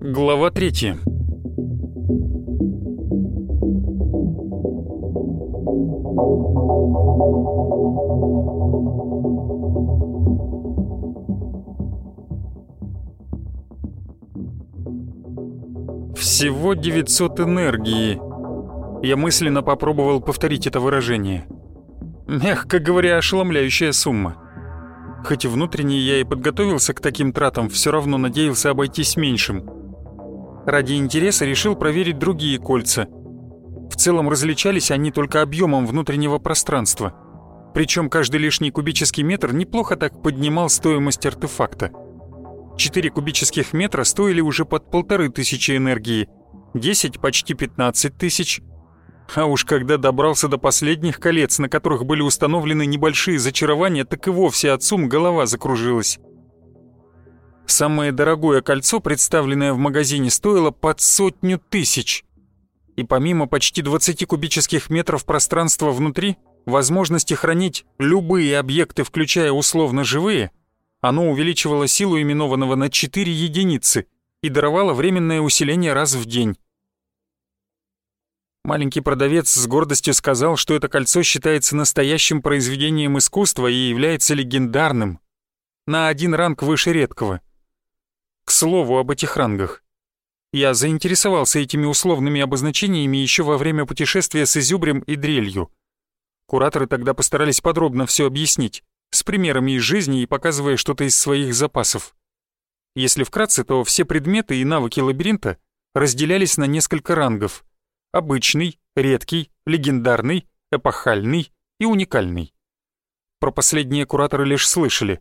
Глава третья. Всего 900 энергии. Я мысленно попробовал повторить это выражение. Мягко говоря, ошеломляющая сумма. Хоть внутренне я и подготовился к таким тратам, все равно надеялся обойтись меньшим. Ради интереса решил проверить другие кольца. В целом различались они только объемом внутреннего пространства. Причем каждый лишний кубический метр неплохо так поднимал стоимость артефакта. 4 кубических метра стоили уже под полторы тысячи энергии, 10 почти 15 тысяч. А уж когда добрался до последних колец, на которых были установлены небольшие зачарования, так и вовсе от сумм голова закружилась. Самое дорогое кольцо, представленное в магазине, стоило под сотню тысяч. И помимо почти 20 кубических метров пространства внутри, возможности хранить любые объекты, включая условно живые, оно увеличивало силу именованного на 4 единицы и даровало временное усиление раз в день. Маленький продавец с гордостью сказал, что это кольцо считается настоящим произведением искусства и является легендарным, на один ранг выше редкого. К слову об этих рангах. Я заинтересовался этими условными обозначениями еще во время путешествия с изюбрем и дрелью. Кураторы тогда постарались подробно все объяснить, с примерами из жизни и показывая что-то из своих запасов. Если вкратце, то все предметы и навыки лабиринта разделялись на несколько рангов — обычный, редкий, легендарный, эпохальный и уникальный. Про последние кураторы лишь слышали.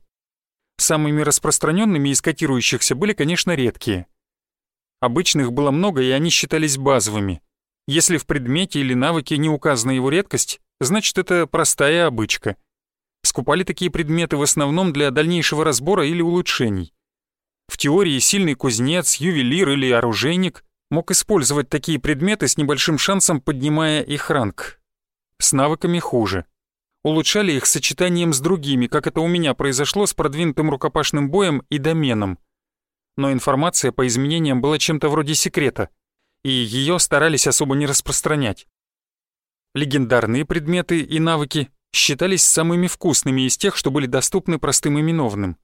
Самыми распространенными из котирующихся были, конечно, редкие. Обычных было много, и они считались базовыми. Если в предмете или навыке не указана его редкость, значит это простая обычка. Скупали такие предметы в основном для дальнейшего разбора или улучшений. В теории сильный кузнец, ювелир или оружейник мог использовать такие предметы с небольшим шансом, поднимая их ранг. С навыками хуже. Улучшали их сочетанием с другими, как это у меня произошло с продвинутым рукопашным боем и доменом. Но информация по изменениям была чем-то вроде секрета, и ее старались особо не распространять. Легендарные предметы и навыки считались самыми вкусными из тех, что были доступны простым именованным.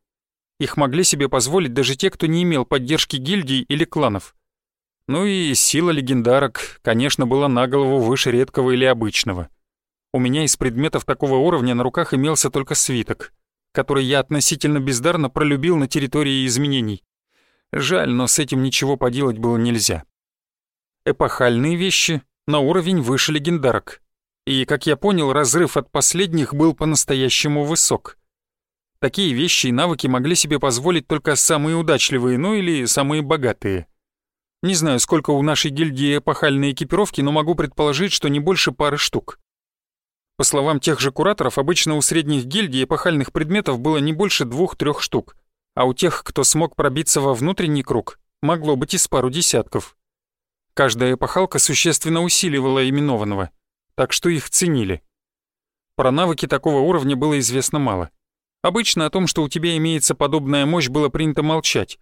Их могли себе позволить даже те, кто не имел поддержки гильдий или кланов. Ну и сила легендарок, конечно, была на голову выше редкого или обычного. У меня из предметов такого уровня на руках имелся только свиток, который я относительно бездарно пролюбил на территории изменений. Жаль, но с этим ничего поделать было нельзя. Эпохальные вещи на уровень выше легендарок. И, как я понял, разрыв от последних был по-настоящему высок. Такие вещи и навыки могли себе позволить только самые удачливые, ну или самые богатые — не знаю, сколько у нашей гильдии эпохальной экипировки, но могу предположить, что не больше пары штук. По словам тех же кураторов, обычно у средних гильдий эпохальных предметов было не больше двух-трех штук, а у тех, кто смог пробиться во внутренний круг, могло быть и с пару десятков. Каждая эпохалка существенно усиливала именованного, так что их ценили. Про навыки такого уровня было известно мало. Обычно о том, что у тебя имеется подобная мощь, было принято молчать,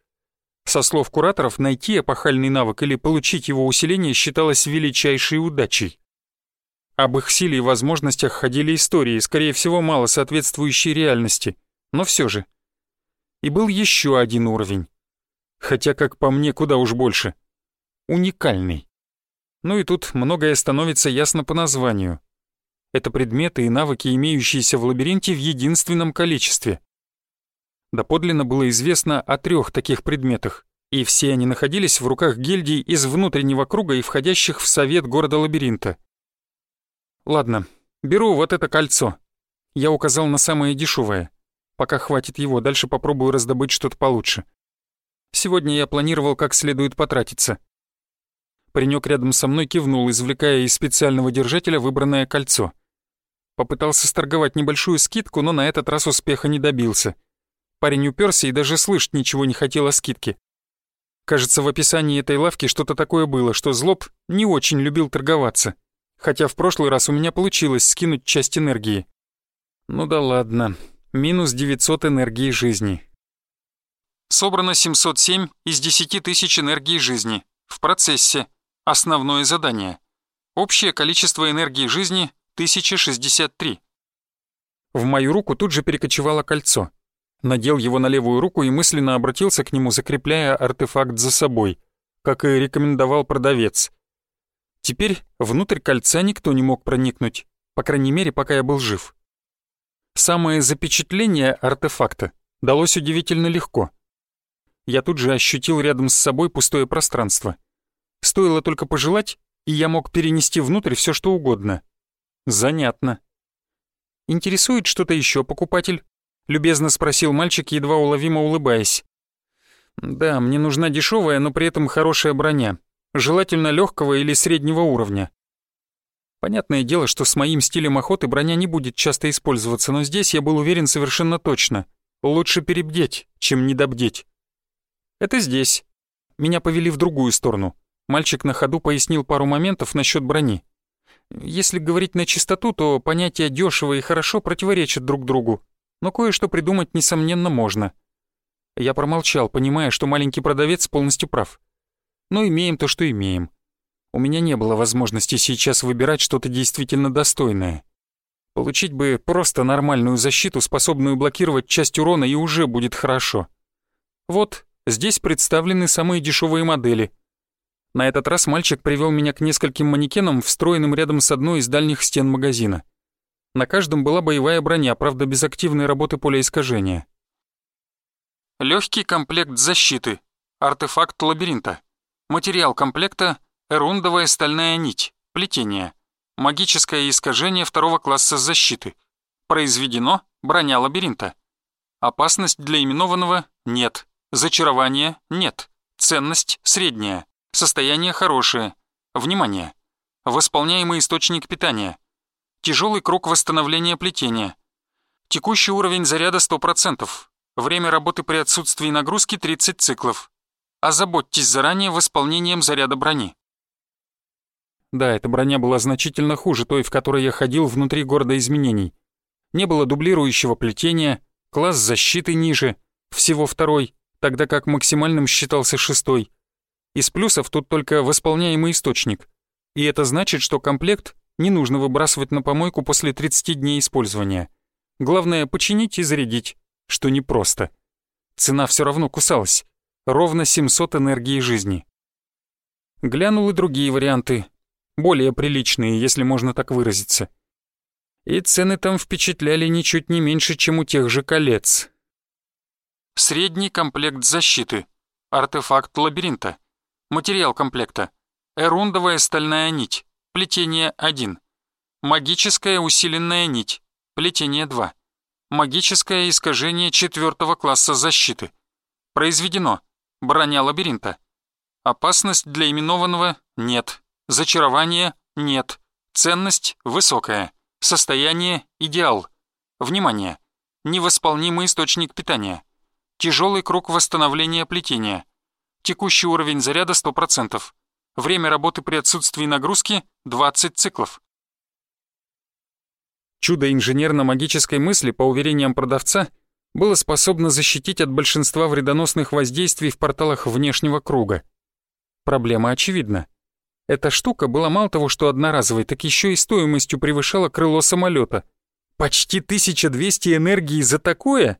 со слов кураторов, найти эпохальный навык или получить его усиление считалось величайшей удачей. Об их силе и возможностях ходили истории, скорее всего, мало соответствующие реальности, но все же. И был еще один уровень. Хотя, как по мне, куда уж больше. Уникальный. Ну и тут многое становится ясно по названию. Это предметы и навыки, имеющиеся в лабиринте в единственном количестве. Доподлинно было известно о трех таких предметах, и все они находились в руках гильдий из внутреннего круга и входящих в совет города-лабиринта. Ладно, беру вот это кольцо. Я указал на самое дешевое. Пока хватит его, дальше попробую раздобыть что-то получше. Сегодня я планировал как следует потратиться. Паренек рядом со мной кивнул, извлекая из специального держателя выбранное кольцо. Попытался сторговать небольшую скидку, но на этот раз успеха не добился — Парень уперся и даже слышать ничего не хотел о скидке. Кажется, в описании этой лавки что-то такое было, что Злоб не очень любил торговаться. хотя в прошлый раз у меня получилось скинуть часть энергии. Ну да ладно, минус 900 энергии жизни. Собрано 707 из 10 тысяч энергии жизни. В процессе. Основное задание. Общее количество энергии жизни 1063. В мою руку тут же перекочевало кольцо. Надел его на левую руку и мысленно обратился к нему, закрепляя артефакт за собой, как и рекомендовал продавец. Теперь внутрь кольца никто не мог проникнуть, по крайней мере, пока я был жив. Самое запечатление артефакта далось удивительно легко. Я тут же ощутил рядом с собой пустое пространство. Стоило только пожелать, и я мог перенести внутрь все что угодно. Занятно. «Интересует что-то еще, покупатель?» — любезно спросил мальчик, едва уловимо улыбаясь. «Да, мне нужна дешевая, но при этом хорошая броня, желательно легкого или среднего уровня». Понятное дело, что с моим стилем охоты броня не будет часто использоваться, но здесь я был уверен совершенно точно. Лучше перебдеть, чем недобдеть. Это здесь. Меня повели в другую сторону. Мальчик на ходу пояснил пару моментов насчет брони. Если говорить на чистоту, то понятия дешево и хорошо противоречат друг другу, но кое-что придумать, несомненно, можно. Я промолчал, понимая, что маленький продавец полностью прав. Но имеем то, что имеем. У меня не было возможности сейчас выбирать что-то действительно достойное. Получить бы просто нормальную защиту, способную блокировать часть урона, и уже будет хорошо. Вот, здесь представлены самые дешевые модели — на этот раз мальчик привел меня к нескольким манекенам, встроенным рядом с одной из дальних стен магазина. На каждом была боевая броня, правда без активной работы поля искажения. Легкий комплект защиты. Артефакт лабиринта. Материал комплекта — эрундовая стальная нить. Плетение. Магическое искажение второго класса защиты. Произведено броня лабиринта. Опасность для именованного — нет. Зачарование — нет. Ценность — средняя. Состояние хорошее. Внимание! Восполняемый источник питания. Тяжелый круг восстановления плетения. Текущий уровень заряда 100%. Время работы при отсутствии нагрузки 30 циклов. Озаботьтесь заранее восполнением заряда брони. Да, эта броня была значительно хуже той, в которой я ходил внутри города изменений. Не было дублирующего плетения, класс защиты ниже, всего второй, тогда как максимальным считался шестой. Из плюсов тут только восполняемый источник. И это значит, что комплект не нужно выбрасывать на помойку после 30 дней использования. Главное — починить и зарядить, что непросто. Цена все равно кусалась. Ровно 700 энергии жизни. Глянул и другие варианты. Более приличные, если можно так выразиться. И цены там впечатляли ничуть не меньше, чем у тех же колец. Средний комплект защиты. Артефакт лабиринта. Материал комплекта. Эрундовая стальная нить. Плетение 1. Магическая усиленная нить. Плетение 2. Магическое искажение четвертого класса защиты. Произведено. Броня лабиринта. Опасность для именованного нет. Зачарование нет. Ценность высокая. Состояние идеал. Внимание! Невосполнимый источник питания. Тяжелый круг восстановления плетения. Текущий уровень заряда 100%. Время работы при отсутствии нагрузки 20 циклов. Чудо инженерно-магической мысли, по уверениям продавца, было способно защитить от большинства вредоносных воздействий в порталах внешнего круга. Проблема очевидна. Эта штука была мало того, что одноразовой, так еще и стоимостью превышала крыло самолета. Почти 1200 энергии за такое?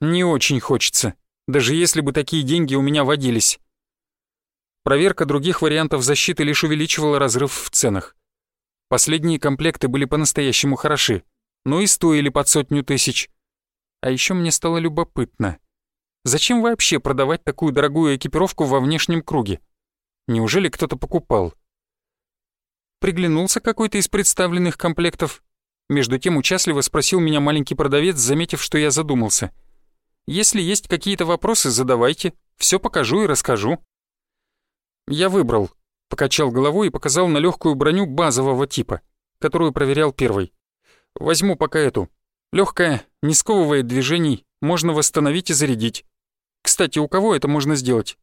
Не очень хочется даже если бы такие деньги у меня водились. Проверка других вариантов защиты лишь увеличивала разрыв в ценах. Последние комплекты были по-настоящему хороши, но и стоили под сотню тысяч. А еще мне стало любопытно. Зачем вообще продавать такую дорогую экипировку во внешнем круге? Неужели кто-то покупал? Приглянулся какой-то из представленных комплектов. Между тем участливо спросил меня маленький продавец, заметив, что я задумался — если есть какие-то вопросы, задавайте. Все покажу и расскажу». Я выбрал, покачал головой и показал на легкую броню базового типа, которую проверял первый. Возьму пока эту. Легкая, не сковывает движений, можно восстановить и зарядить. Кстати, у кого это можно сделать?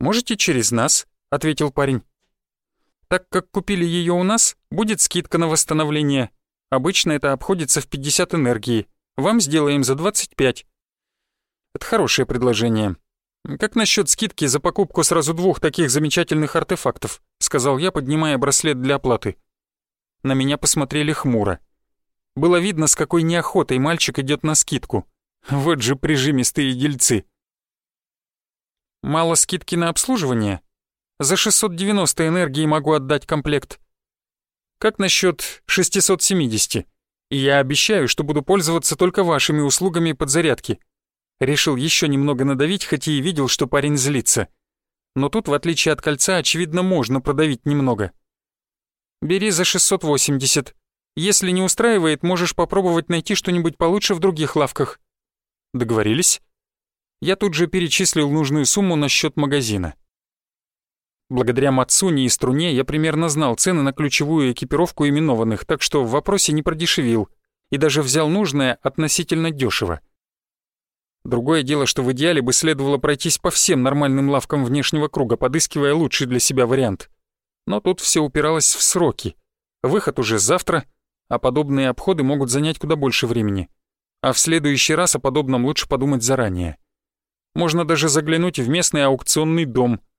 «Можете через нас», — ответил парень. Так как купили ее у нас, будет скидка на восстановление. Обычно это обходится в 50 энергии. Вам сделаем за 25. Это хорошее предложение. Как насчет скидки за покупку сразу двух таких замечательных артефактов? Сказал я, поднимая браслет для оплаты. На меня посмотрели хмуро. Было видно, с какой неохотой мальчик идет на скидку. Вот же прижимистые дельцы. Мало скидки на обслуживание? За 690 энергии могу отдать комплект. Как насчет 670? И я обещаю, что буду пользоваться только вашими услугами подзарядки. Решил еще немного надавить, хотя и видел, что парень злится. Но тут, в отличие от кольца, очевидно, можно продавить немного. Бери за 680. Если не устраивает, можешь попробовать найти что-нибудь получше в других лавках. Договорились? Я тут же перечислил нужную сумму на счет магазина. Благодаря Мацуни и Струне я примерно знал цены на ключевую экипировку именованных, так что в вопросе не продешевил и даже взял нужное относительно дешево. Другое дело, что в идеале бы следовало пройтись по всем нормальным лавкам внешнего круга, подыскивая лучший для себя вариант. Но тут все упиралось в сроки. Выход уже завтра, а подобные обходы могут занять куда больше времени. А в следующий раз о подобном лучше подумать заранее. Можно даже заглянуть в местный аукционный дом —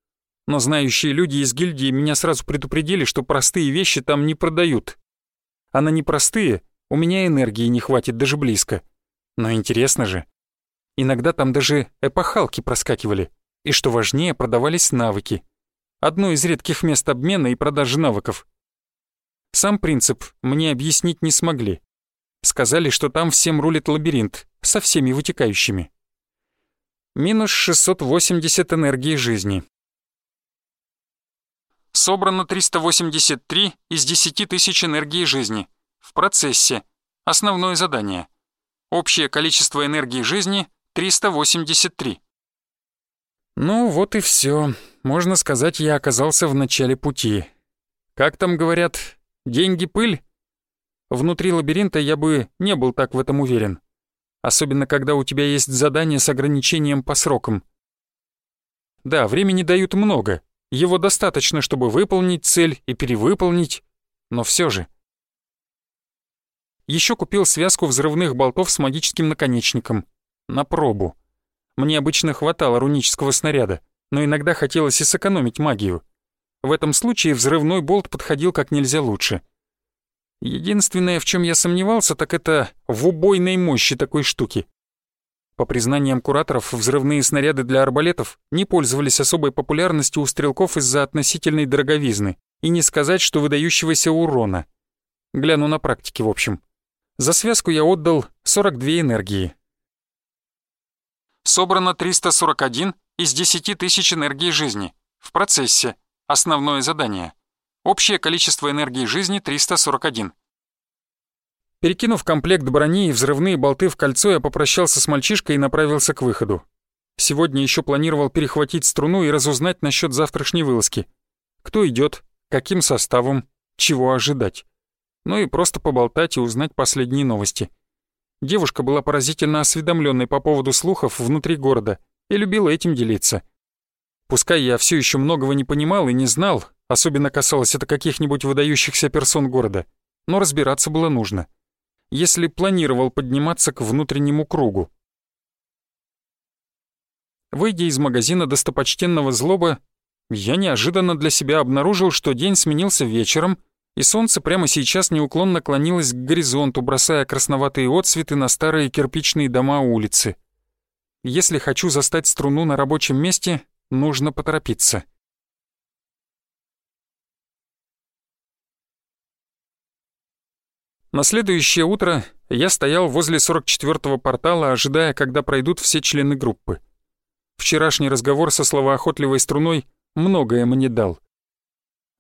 но знающие люди из гильдии меня сразу предупредили, что простые вещи там не продают. А на непростые у меня энергии не хватит даже близко. Но интересно же. Иногда там даже эпохалки проскакивали, и, что важнее, продавались навыки. Одно из редких мест обмена и продажи навыков. Сам принцип мне объяснить не смогли. Сказали, что там всем рулит лабиринт, со всеми вытекающими. Минус 680 энергии жизни. Собрано 383 из 10 тысяч энергии жизни. В процессе. Основное задание. Общее количество энергии жизни 383. Ну вот и все. Можно сказать, я оказался в начале пути. Как там говорят, деньги пыль? Внутри лабиринта я бы не был так в этом уверен. Особенно, когда у тебя есть задание с ограничением по срокам. Да, времени дают много, его достаточно, чтобы выполнить цель и перевыполнить, но все же. Еще купил связку взрывных болтов с магическим наконечником. На пробу. Мне обычно хватало рунического снаряда, но иногда хотелось и сэкономить магию. В этом случае взрывной болт подходил как нельзя лучше. Единственное, в чем я сомневался, так это в убойной мощи такой штуки. По признаниям кураторов, взрывные снаряды для арбалетов не пользовались особой популярностью у стрелков из-за относительной дороговизны, и не сказать, что выдающегося урона. Гляну на практике, в общем. За связку я отдал 42 энергии. Собрано 341 из 10 тысяч энергии жизни. В процессе. Основное задание. Общее количество энергии жизни 341. Перекинув комплект брони и взрывные болты в кольцо, я попрощался с мальчишкой и направился к выходу. Сегодня еще планировал перехватить струну и разузнать насчет завтрашней вылазки. Кто идет, каким составом, чего ожидать. Ну и просто поболтать и узнать последние новости. Девушка была поразительно осведомленной по поводу слухов внутри города и любила этим делиться. Пускай я все еще многого не понимал и не знал, особенно касалось это каких-нибудь выдающихся персон города, но разбираться было нужно если планировал подниматься к внутреннему кругу. Выйдя из магазина достопочтенного злоба, я неожиданно для себя обнаружил, что день сменился вечером, и солнце прямо сейчас неуклонно клонилось к горизонту, бросая красноватые отсветы на старые кирпичные дома улицы. Если хочу застать струну на рабочем месте, нужно поторопиться. На следующее утро я стоял возле 44-го портала, ожидая, когда пройдут все члены группы. Вчерашний разговор со словоохотливой струной многое мне дал.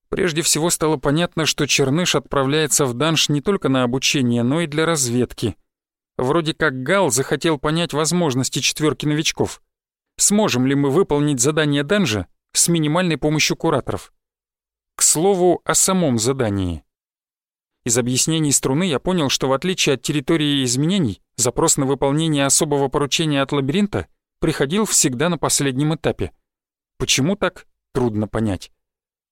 Прежде всего стало понятно, что Черныш отправляется в данж не только на обучение, но и для разведки. Вроде как Гал захотел понять возможности четверки новичков. Сможем ли мы выполнить задание данжа с минимальной помощью кураторов? К слову о самом задании. Из объяснений струны я понял, что в отличие от территории изменений, запрос на выполнение особого поручения от лабиринта приходил всегда на последнем этапе. Почему так, трудно понять.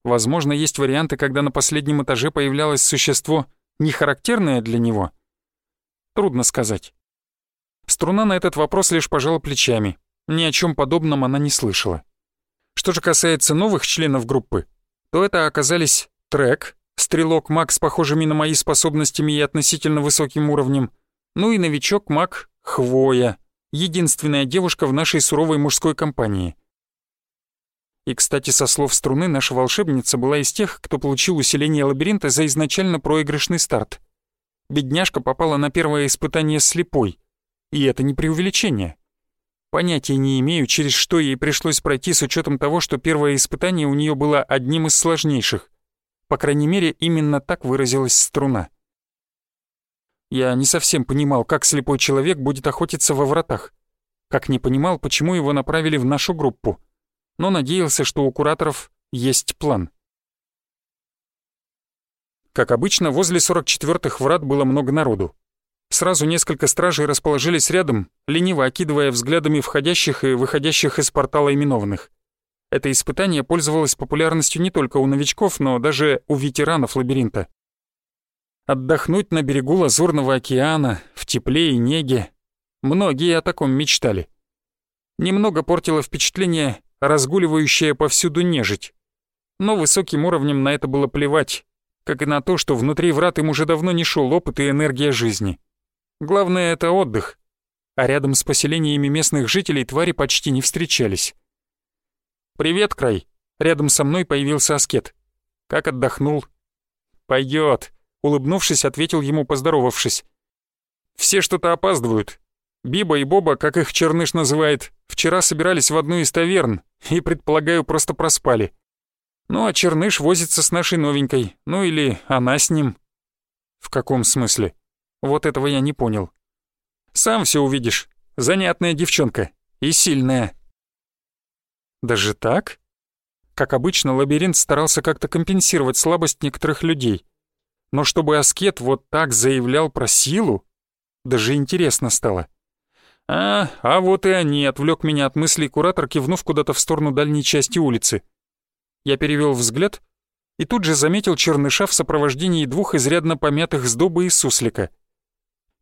Возможно, есть варианты, когда на последнем этаже появлялось существо, не характерное для него. Трудно сказать. Струна на этот вопрос лишь пожала плечами. Ни о чем подобном она не слышала. Что же касается новых членов группы, то это оказались Трек, стрелок маг с похожими на мои способностями и относительно высоким уровнем, ну и новичок маг Хвоя, единственная девушка в нашей суровой мужской компании. И, кстати, со слов струны, наша волшебница была из тех, кто получил усиление лабиринта за изначально проигрышный старт. Бедняжка попала на первое испытание слепой. И это не преувеличение. Понятия не имею, через что ей пришлось пройти с учетом того, что первое испытание у нее было одним из сложнейших. По крайней мере, именно так выразилась струна. Я не совсем понимал, как слепой человек будет охотиться во вратах. Как не понимал, почему его направили в нашу группу. Но надеялся, что у кураторов есть план. Как обычно, возле 44-х врат было много народу. Сразу несколько стражей расположились рядом, лениво окидывая взглядами входящих и выходящих из портала именованных. Это испытание пользовалось популярностью не только у новичков, но даже у ветеранов лабиринта. Отдохнуть на берегу Лазурного океана, в тепле и неге. Многие о таком мечтали. Немного портило впечатление разгуливающая повсюду нежить. Но высоким уровнем на это было плевать, как и на то, что внутри врат им уже давно не шел опыт и энергия жизни. Главное — это отдых. А рядом с поселениями местных жителей твари почти не встречались. «Привет, Край!» Рядом со мной появился аскет. «Как отдохнул?» «Пойдёт», — улыбнувшись, ответил ему, поздоровавшись. «Все что-то опаздывают. Биба и Боба, как их Черныш называет, вчера собирались в одну из таверн и, предполагаю, просто проспали. Ну а Черныш возится с нашей новенькой, ну или она с ним». «В каком смысле?» Вот этого я не понял. «Сам все увидишь. Занятная девчонка. И сильная». Даже так? Как обычно, лабиринт старался как-то компенсировать слабость некоторых людей. Но чтобы аскет вот так заявлял про силу, даже интересно стало. А, а вот и они, отвлек меня от мыслей куратор, кивнув куда-то в сторону дальней части улицы. Я перевел взгляд и тут же заметил черныша в сопровождении двух изрядно помятых сдобы и суслика.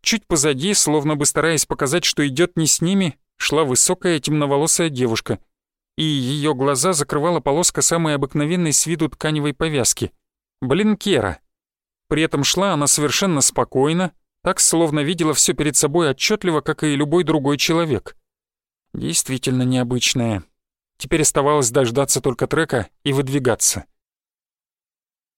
Чуть позади, словно бы стараясь показать, что идет не с ними, шла высокая темноволосая девушка — и ее глаза закрывала полоска самой обыкновенной с виду тканевой повязки — блинкера. При этом шла она совершенно спокойно, так словно видела все перед собой отчетливо, как и любой другой человек. Действительно необычная. Теперь оставалось дождаться только трека и выдвигаться.